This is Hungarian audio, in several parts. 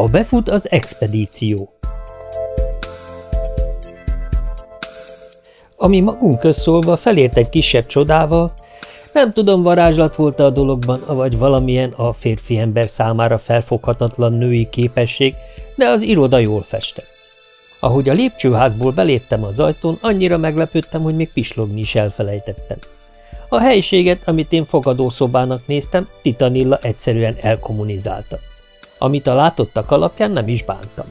Ha befut az expedíció. Ami magunk közszólva felért egy kisebb csodával, nem tudom, varázslat volt -e a dologban, vagy valamilyen a férfi ember számára felfoghatatlan női képesség, de az iroda jól festett. Ahogy a lépcsőházból beléptem az ajtón, annyira meglepődtem, hogy még pislogni is elfelejtettem. A helyiséget, amit én fogadószobának néztem, Titanilla egyszerűen elkommunizálta. Amit a látottak alapján nem is bántam.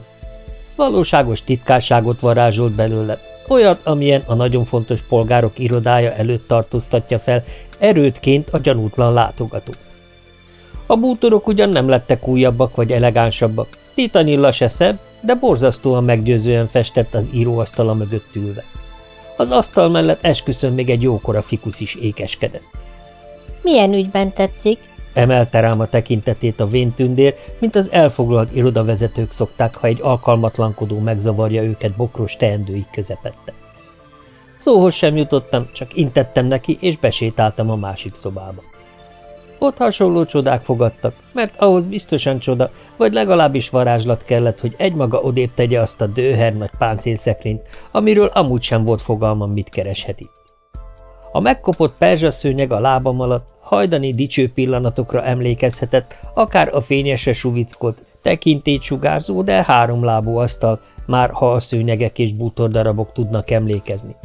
Valóságos titkárságot varázsolt belőle, olyat, amilyen a nagyon fontos polgárok irodája előtt tartóztatja fel erődként a gyanútlan látogatót. A bútorok ugyan nem lettek újabbak vagy elegánsabbak, Titanilla se szebb, de borzasztóan meggyőzően festett az íróasztala mögött ülve. Az asztal mellett esküszön még egy jókora fikusz is ékeskedett. – Milyen ügyben tetszik? – emelte rám a tekintetét a véntündér, mint az elfoglalt irodavezetők szokták, ha egy alkalmatlankodó megzavarja őket bokros teendőik közepette. Szóhoz sem jutottam, csak intettem neki, és besétáltam a másik szobába. Ott hasonló csodák fogadtak, mert ahhoz biztosan csoda, vagy legalábbis varázslat kellett, hogy egymaga odébb tegye azt a dőher nagy páncélszekrényt, amiről amúgy sem volt fogalmam, mit kereshet itt. A megkopott perzsaszőnyeg a lábam alatt hajdani dicső pillanatokra emlékezhetett, akár a fényesre suvickolt, tekintét sugárzó, de háromlábú asztal, már ha a szőnyegek és bútordarabok tudnak emlékezni.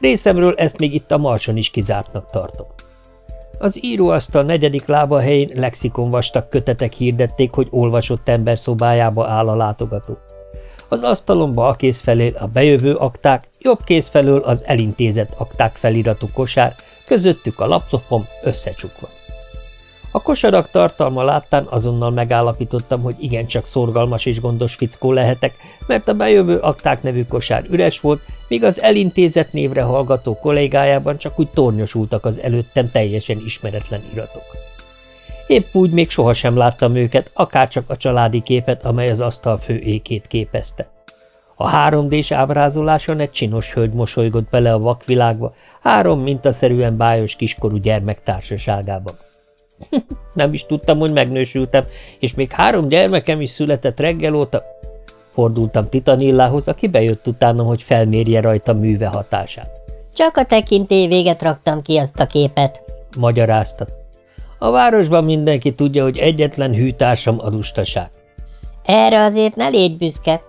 Részemről ezt még itt a marson is kizártnak tartok. Az íróasztal negyedik lába helyén lexikon vastag kötetek hirdették, hogy olvasott ember szobájába áll a látogató. Az asztalon bal kéz felé a bejövő akták, jobb kéz felől az elintézett akták feliratú kosár, közöttük a laptopom összecsukva. A kosarak tartalma láttán azonnal megállapítottam, hogy igencsak szorgalmas és gondos fickó lehetek, mert a bejövő akták nevű kosár üres volt, míg az elintézet névre hallgató kollégájában csak úgy tornyosultak az előttem teljesen ismeretlen iratok. Épp úgy még sohasem láttam őket, akárcsak a családi képet, amely az asztal fő ékét képezte. A 3D-s ábrázoláson egy csinos hölgy mosolygott bele a vakvilágba, három mintaszerűen bájos kiskorú gyermek társaságában. Nem is tudtam, hogy megnősültem, és még három gyermekem is született reggel óta. Fordultam Titanillához, aki bejött utánam, hogy felmérje rajta műve hatását. Csak a tekintély véget raktam ki azt a képet, magyarázta. A városban mindenki tudja, hogy egyetlen hűtársam a lustaság. Erre azért ne légy büszke.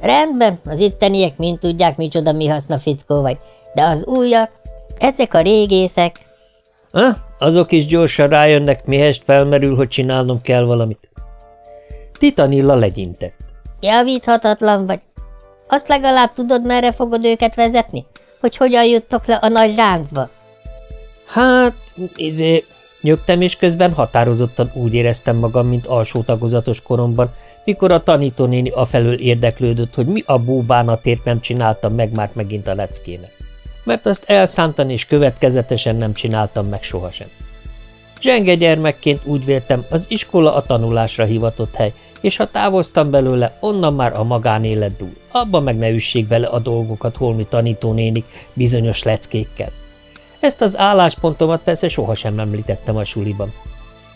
Rendben, az itteniek mind tudják, micsoda mi haszna fickó vagy, de az újak, ezek a régészek, Ha, azok is gyorsan rájönnek, mihest felmerül, hogy csinálnom kell valamit. Titanilla legyintett. Javíthatatlan vagy. Azt legalább tudod, merre fogod őket vezetni? Hogy hogyan juttok le a nagy ráncba? Hát, izé... Nyögtem, és közben határozottan úgy éreztem magam, mint alsó tagozatos koromban, mikor a tanítónéni afelől érdeklődött, hogy mi a búbánatért nem csináltam meg már megint a leckének mert azt elszántan és következetesen nem csináltam meg sohasem. Zsenge gyermekként úgy véltem, az iskola a tanulásra hivatott hely, és ha távoztam belőle, onnan már a magánélet dúl. Abba meg ne üssék bele a dolgokat holmi tanítónénik bizonyos leckékkel. Ezt az álláspontomat persze sohasem említettem a suliban.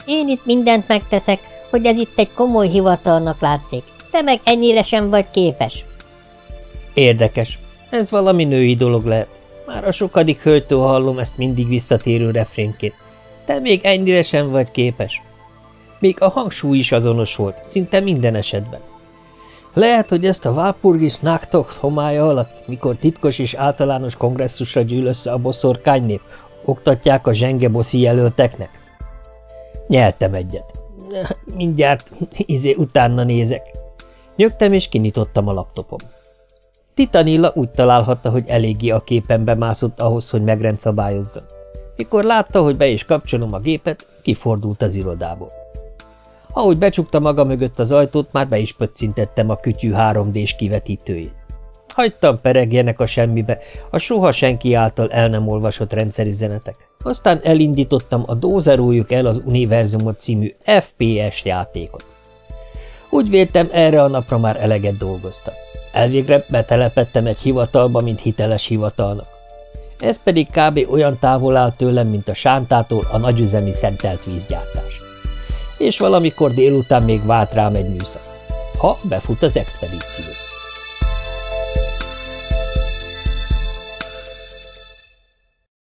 Én itt mindent megteszek, hogy ez itt egy komoly hivatalnak látszik. Te meg ennyire sem vagy képes. Érdekes. Ez valami női dolog lehet. Már a sokadik hölgytől hallom ezt mindig visszatérő refrénként. Te még ennyire sem vagy képes. Még a hangsúly is azonos volt, szinte minden esetben. Lehet, hogy ezt a Walpurgis Náktok homája alatt, mikor titkos és általános kongresszusra gyűl össze a boszorkánynép, oktatják a zsengeboszi jelölteknek? Nyeltem egyet. Mindjárt izé utána nézek. Nyögtem és kinyitottam a laptopom. Titanilla úgy találhatta, hogy eléggé a képen mászott ahhoz, hogy megrendszabályozzon. Mikor látta, hogy be is kapcsolom a gépet, kifordult az irodából. Ahogy becsukta maga mögött az ajtót, már be is pöccintettem a kütyű 3D-s kivetítőjét. Hagytam peregjenek a semmibe, a soha senki által el nem olvasott rendszerüzenetek. Aztán elindítottam a Dózeroljuk el az Univerzumot című FPS játékot. Úgy véltem, erre a napra már eleget dolgoztam. Elvégre betelepettem egy hivatalba, mint hiteles hivatalnak. Ez pedig kb. olyan távol áll tőlem, mint a sántától a nagyüzemi szentelt vízgyártás. És valamikor délután még vált rám egy műszak. ha befut az expedíció.